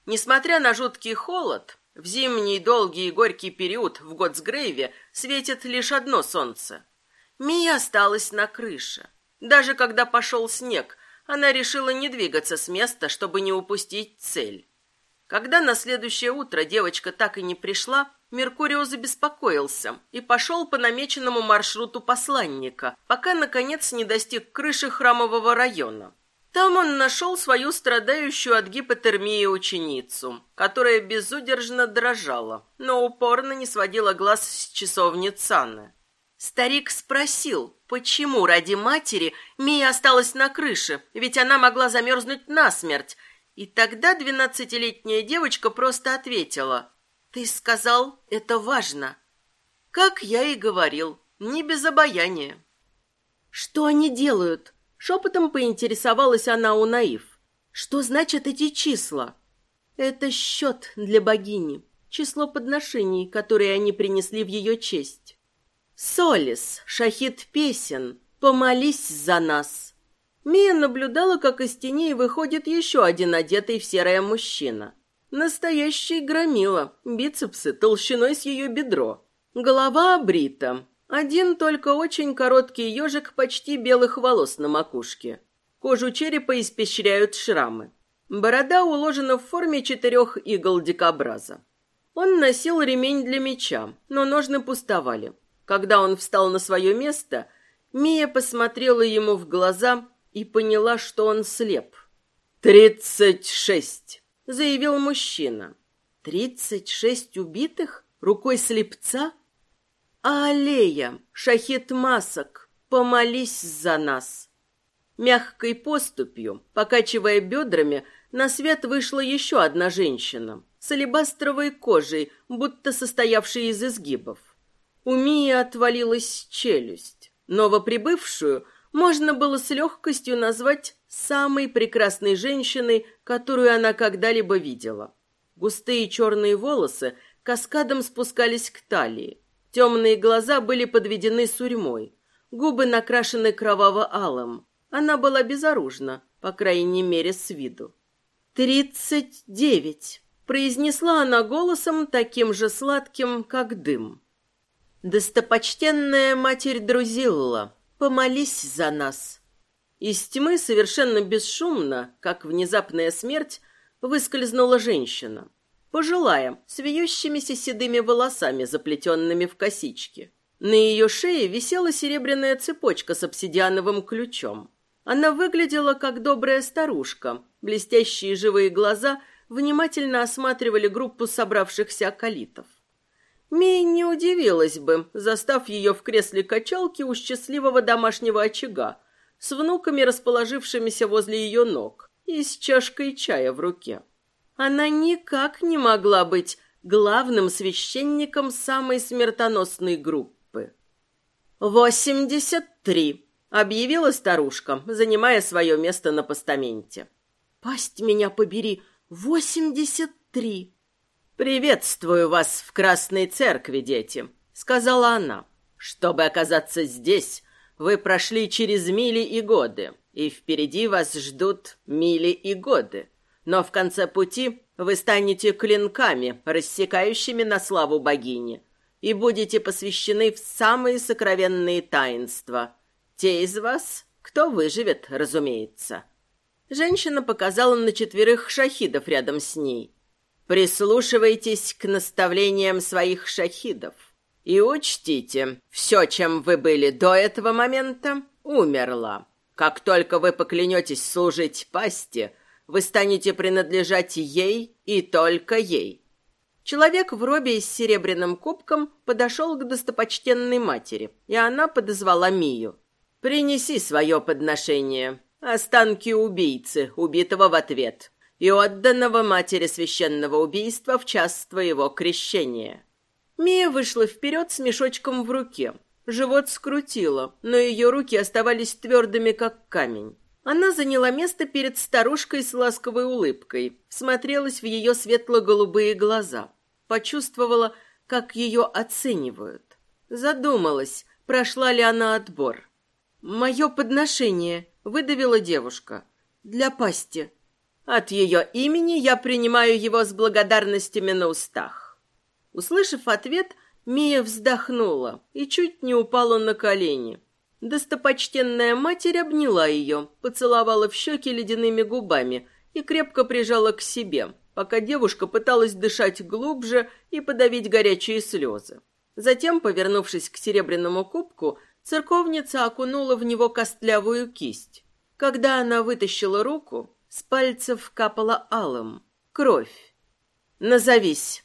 Несмотря на жуткий холод, в зимний долгий и горький период в Готсгрейве светит лишь одно солнце. Мия осталась на крыше. Даже когда пошел снег, она решила не двигаться с места, чтобы не упустить цель. Когда на следующее утро девочка так и не пришла, Меркурио забеспокоился и пошел по намеченному маршруту посланника, пока, наконец, не достиг крыши храмового района. Там он нашел свою страдающую от гипотермии ученицу, которая безудержно дрожала, но упорно не сводила глаз с часовни Цаны. Старик спросил, почему ради матери Мия осталась на крыше, ведь она могла замерзнуть насмерть. И тогда двенадцатилетняя девочка просто ответила, «Ты сказал, это важно». Как я и говорил, не без обаяния. «Что они делают?» Шепотом поинтересовалась она у Наив. «Что значат эти числа?» «Это счет для богини, число подношений, которые они принесли в ее честь». Солис, шахид песен, помолись за нас. Мия наблюдала, как из теней выходит еще один одетый в серое мужчина. Настоящий громила, бицепсы толщиной с ее бедро. Голова обрита. Один только очень короткий ежик почти белых волос на макушке. Кожу черепа испещряют шрамы. Борода уложена в форме четырех игл дикобраза. Он носил ремень для меча, но ножны пустовали. Когда он встал на свое место, Мия посмотрела ему в глаза и поняла, что он слеп. «Тридцать шесть!» — заявил мужчина. «Тридцать шесть убитых? Рукой слепца?» «А аллея, шахет масок, помолись за нас!» Мягкой поступью, покачивая бедрами, на свет вышла еще одна женщина с алебастровой кожей, будто состоявшей из изгибов. У Мии отвалилась челюсть. Новоприбывшую можно было с легкостью назвать самой прекрасной женщиной, которую она когда-либо видела. Густые черные волосы каскадом спускались к талии. Темные глаза были подведены сурьмой. Губы накрашены кроваво-алым. Она была безоружна, по крайней мере, с виду. «Тридцать девять», — произнесла она голосом таким же сладким, как дым. «Достопочтенная матерь Друзилла, помолись за нас». Из тьмы совершенно бесшумно, как внезапная смерть, выскользнула женщина. Пожилая, с вьющимися седыми волосами, заплетенными в косички. На ее шее висела серебряная цепочка с обсидиановым ключом. Она выглядела как добрая старушка. Блестящие живые глаза внимательно осматривали группу собравшихся акалитов. Мия не удивилась бы, застав ее в кресле качалки у счастливого домашнего очага, с внуками, расположившимися возле ее ног, и с чашкой чая в руке. Она никак не могла быть главным священником самой смертоносной группы. «Восемьдесят три», — объявила старушка, занимая свое место на постаменте. «Пасть меня побери, восемьдесят три!» «Приветствую вас в Красной Церкви, дети», — сказала она. «Чтобы оказаться здесь, вы прошли через мили и годы, и впереди вас ждут мили и годы. Но в конце пути вы станете клинками, рассекающими на славу богини, и будете посвящены в самые сокровенные таинства. Те из вас, кто выживет, разумеется». Женщина показала на четверых шахидов рядом с ней — Прислушивайтесь к наставлениям своих шахидов. И учтите, все, чем вы были до этого момента, умерло. Как только вы поклянетесь служить пасти, вы станете принадлежать ей и только ей. Человек в робе с серебряным кубком подошел к достопочтенной матери, и она подозвала Мию. «Принеси свое подношение. Останки убийцы, убитого в ответ и отданного матери священного убийства в час твоего крещения». Мия вышла вперед с мешочком в руке. Живот скрутило, но ее руки оставались твердыми, как камень. Она заняла место перед старушкой с ласковой улыбкой, смотрелась в ее светло-голубые глаза, почувствовала, как ее оценивают. Задумалась, прошла ли она отбор. «Мое подношение», — выдавила девушка, — «для пасти». От ее имени я принимаю его с благодарностями на устах. Услышав ответ, Мия вздохнула и чуть не упала на колени. Достопочтенная матерь обняла ее, поцеловала в щеки ледяными губами и крепко прижала к себе, пока девушка пыталась дышать глубже и подавить горячие слезы. Затем, повернувшись к серебряному кубку, церковница окунула в него костлявую кисть. Когда она вытащила руку, с пальцев капала алым. Кровь. Назовись.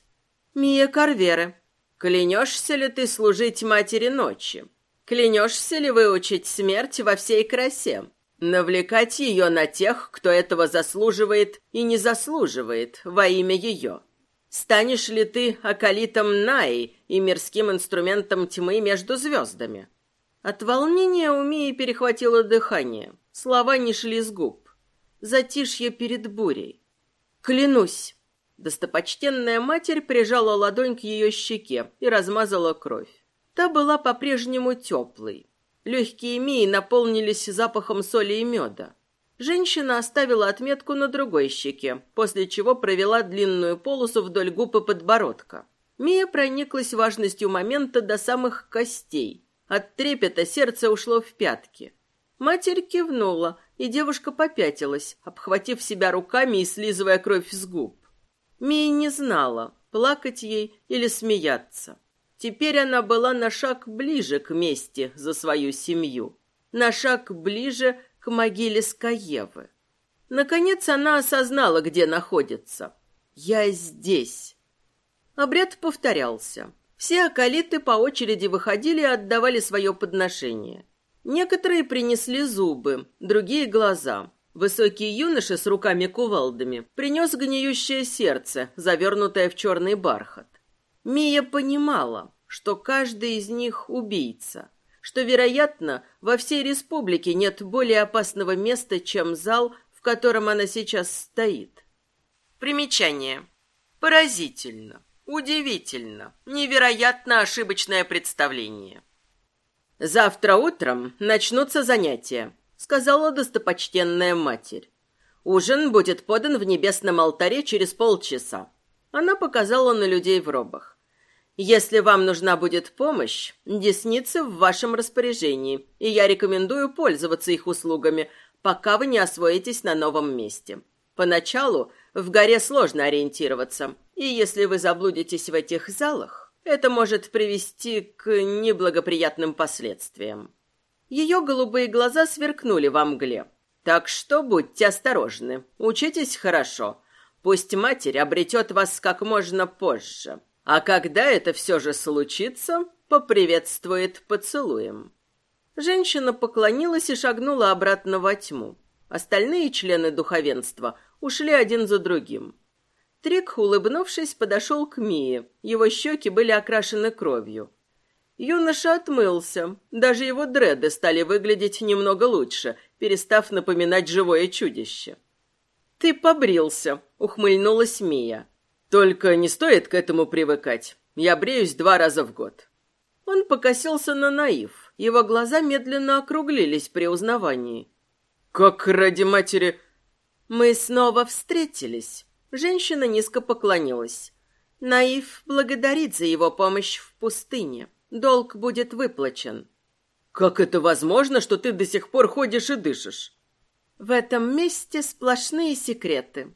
Мия Карвера. Клянешься ли ты служить матери ночи? Клянешься ли выучить смерть во всей красе? Навлекать ее на тех, кто этого заслуживает и не заслуживает во имя ее? Станешь ли ты околитом Наи и мирским инструментом тьмы между звездами? От волнения у Мии перехватило дыхание. Слова не шли с губ затишье перед бурей. Клянусь. Достопочтенная матерь прижала ладонь к ее щеке и размазала кровь. Та была по-прежнему теплой. Легкие Мии наполнились запахом соли и меда. Женщина оставила отметку на другой щеке, после чего провела длинную полосу вдоль губ и подбородка. Мия прониклась важностью момента до самых костей. От трепета сердце ушло в пятки. Матерь кивнула, и девушка попятилась, обхватив себя руками и слизывая кровь с губ. Мия не знала, плакать ей или смеяться. Теперь она была на шаг ближе к мести за свою семью, на шаг ближе к могиле Скаевы. Наконец она осознала, где находится. «Я здесь». Обряд повторялся. Все околиты по очереди выходили и отдавали свое подношение. Некоторые принесли зубы, другие — глаза. Высокий юноша с руками-кувалдами принес гниющее сердце, завернутое в черный бархат. Мия понимала, что каждый из них — убийца, что, вероятно, во всей республике нет более опасного места, чем зал, в котором она сейчас стоит. Примечание. Поразительно. Удивительно, невероятно ошибочное представление. Завтра утром начнутся занятия, сказала достопочтенная матерь. Ужин будет подан в небесном алтаре через полчаса. Она показала на людей в робах. Если вам нужна будет помощь, десницы в вашем распоряжении, и я рекомендую пользоваться их услугами, пока вы не освоитесь на новом месте. Поначалу в горе сложно ориентироваться, и если вы заблудитесь в этих залах, это может привести к неблагоприятным последствиям. Ее голубые глаза сверкнули во мгле. Так что будьте осторожны, учитесь хорошо. Пусть матерь обретет вас как можно позже. А когда это все же случится, поприветствует поцелуем. Женщина поклонилась и шагнула обратно во тьму. Остальные члены духовенства ушли один за другим. Трик, улыбнувшись, подошел к Мии. Его щеки были окрашены кровью. Юноша отмылся. Даже его дреды стали выглядеть немного лучше, перестав напоминать живое чудище. «Ты побрился», — ухмыльнулась Мия. «Только не стоит к этому привыкать. Я бреюсь два раза в год». Он покосился на наив. Его глаза медленно округлились при узнавании. «Как ради матери...» «Мы снова встретились». Женщина низко поклонилась. Наив благодарит за его помощь в пустыне. Долг будет выплачен. Как это возможно, что ты до сих пор ходишь и дышишь? В этом месте сплошные секреты.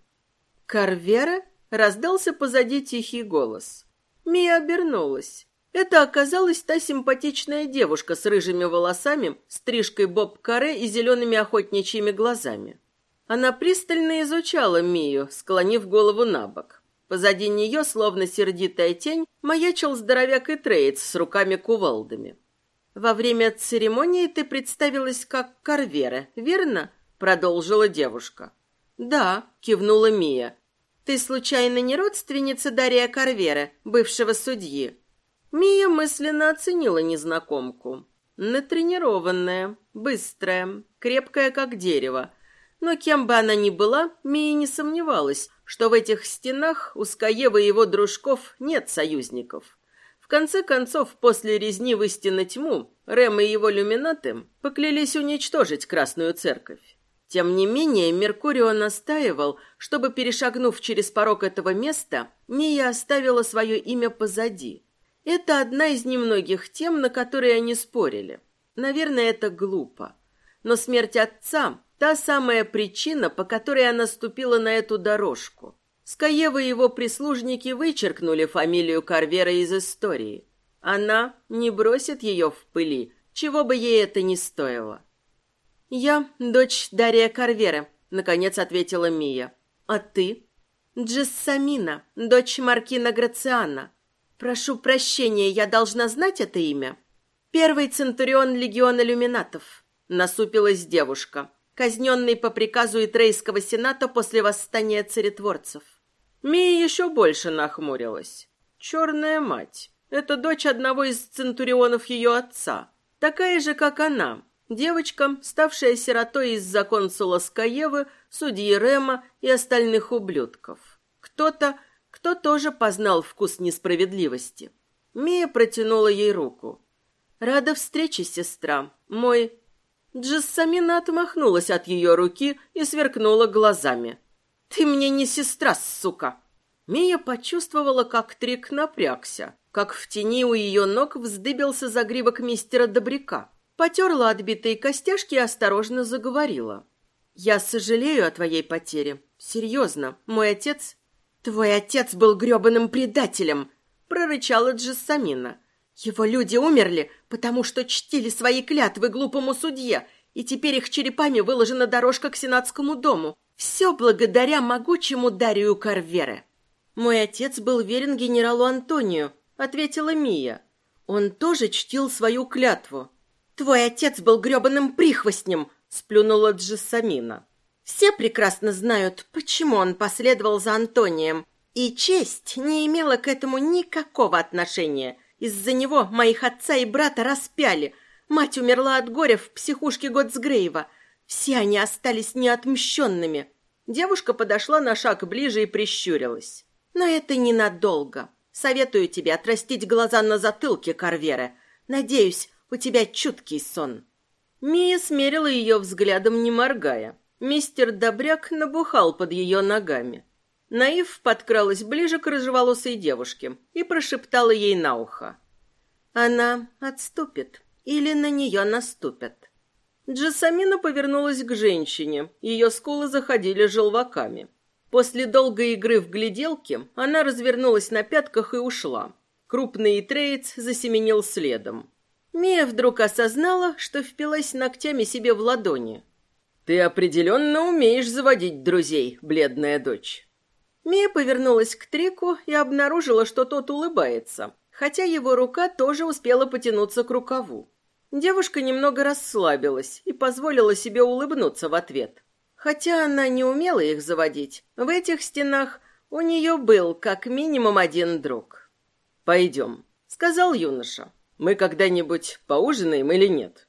Карвера раздался позади тихий голос. Мия обернулась. Это оказалась та симпатичная девушка с рыжими волосами, стрижкой боб-каре и зелеными охотничьими глазами. Она пристально изучала Мию, склонив голову на бок. Позади нее, словно сердитая тень, маячил здоровяк и Трейд с руками-кувалдами. «Во время церемонии ты представилась как Карвера, верно?» — продолжила девушка. «Да», — кивнула Мия. «Ты случайно не родственница Дария Карвера, бывшего судьи?» Мия мысленно оценила незнакомку. Натренированная, быстрая, крепкая, как дерево, но кем бы она ни была, Мия не сомневалась, что в этих стенах у Скаева и его дружков нет союзников. В конце концов, после резни в истинно тьму, Рэм и его люминаты поклялись уничтожить Красную Церковь. Тем не менее, Меркурио настаивал, чтобы, перешагнув через порог этого места, Мия оставила свое имя позади. Это одна из немногих тем, на которые они спорили. Наверное, это глупо. Но смерть отца Та самая причина, по которой она ступила на эту дорожку. Скаева и его прислужники вычеркнули фамилию Карвера из истории. Она не бросит ее в пыли, чего бы ей это ни стоило. «Я дочь Дария Карвера», — наконец ответила Мия. «А ты?» «Джессамина, дочь Маркина Грациана. Прошу прощения, я должна знать это имя?» «Первый центурион легиона люминатов», — насупилась девушка казненный по приказу Итрейского сената после восстания царетворцев. Мия еще больше нахмурилась. Черная мать. Это дочь одного из центурионов ее отца. Такая же, как она. Девочка, ставшая сиротой из-за консула Скаевы, судьи Рема и остальных ублюдков. Кто-то, кто тоже познал вкус несправедливости. Мия протянула ей руку. Рада встрече, сестра. Мой... Джессамина отмахнулась от ее руки и сверкнула глазами. «Ты мне не сестра, сука!» Мия почувствовала, как Трик напрягся, как в тени у ее ног вздыбился загривок мистера Добряка. Потерла отбитые костяшки и осторожно заговорила. «Я сожалею о твоей потере. Серьезно, мой отец...» «Твой отец был грёбаным предателем!» — прорычала Джессамина. «Его люди умерли, потому что чтили свои клятвы глупому судье, и теперь их черепами выложена дорожка к Сенатскому дому. Все благодаря могучему Дарию Карвере». «Мой отец был верен генералу Антонию», — ответила Мия. «Он тоже чтил свою клятву». «Твой отец был грёбаным прихвостнем», — сплюнула Джессамина. «Все прекрасно знают, почему он последовал за Антонием, и честь не имела к этому никакого отношения. Из-за него моих отца и брата распяли. Мать умерла от горя в психушке Готсгрейва. Все они остались неотмщенными». Девушка подошла на шаг ближе и прищурилась. Но это ненадолго. Советую тебе отрастить глаза на затылке, Карвера. Надеюсь, у тебя чуткий сон». Мия смерила ее взглядом, не моргая. Мистер Добряк набухал под ее ногами. Наив подкралась ближе к рыжеволосой девушке и прошептала ей на ухо. «Она отступит или на нее наступят». Джессамина повернулась к женщине, ее скулы заходили желваками. После долгой игры в гляделки она развернулась на пятках и ушла. Крупный троец засеменил следом. Мия вдруг осознала, что впилась ногтями себе в ладони. «Ты определенно умеешь заводить друзей, бледная дочь». Мия повернулась к Трику и обнаружила, что тот улыбается, хотя его рука тоже успела потянуться к рукаву. Девушка немного расслабилась и позволила себе улыбнуться в ответ. Хотя она не умела их заводить, в этих стенах у нее был как минимум один друг. «Пойдем», — сказал юноша. «Мы когда-нибудь поужинаем или нет?»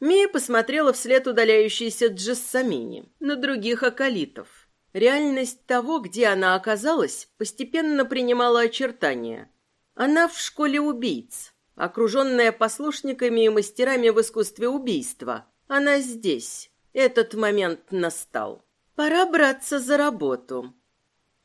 Мия посмотрела вслед удаляющейся Джессамине на других околитов. Реальность того, где она оказалась, постепенно принимала очертания. Она в школе убийц, окруженная послушниками и мастерами в искусстве убийства. Она здесь, этот момент настал. Пора браться за работу.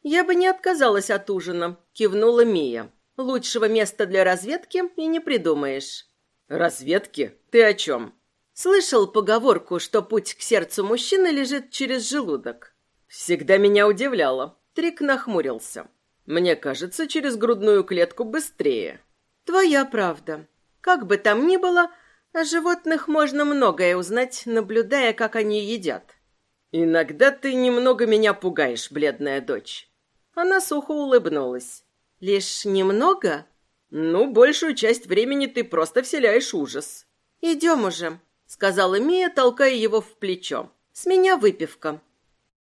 Я бы не отказалась от ужина, кивнула Мия. Лучшего места для разведки и не придумаешь. Разведки? Ты о чем? Слышал поговорку, что путь к сердцу мужчины лежит через желудок. Всегда меня удивляло. Трик нахмурился. Мне кажется, через грудную клетку быстрее. Твоя правда. Как бы там ни было, о животных можно многое узнать, наблюдая, как они едят. Иногда ты немного меня пугаешь, бледная дочь. Она сухо улыбнулась. Лишь немного? Ну, большую часть времени ты просто вселяешь ужас. Идем уже, сказала Мия, толкая его в плечо. С меня выпивка.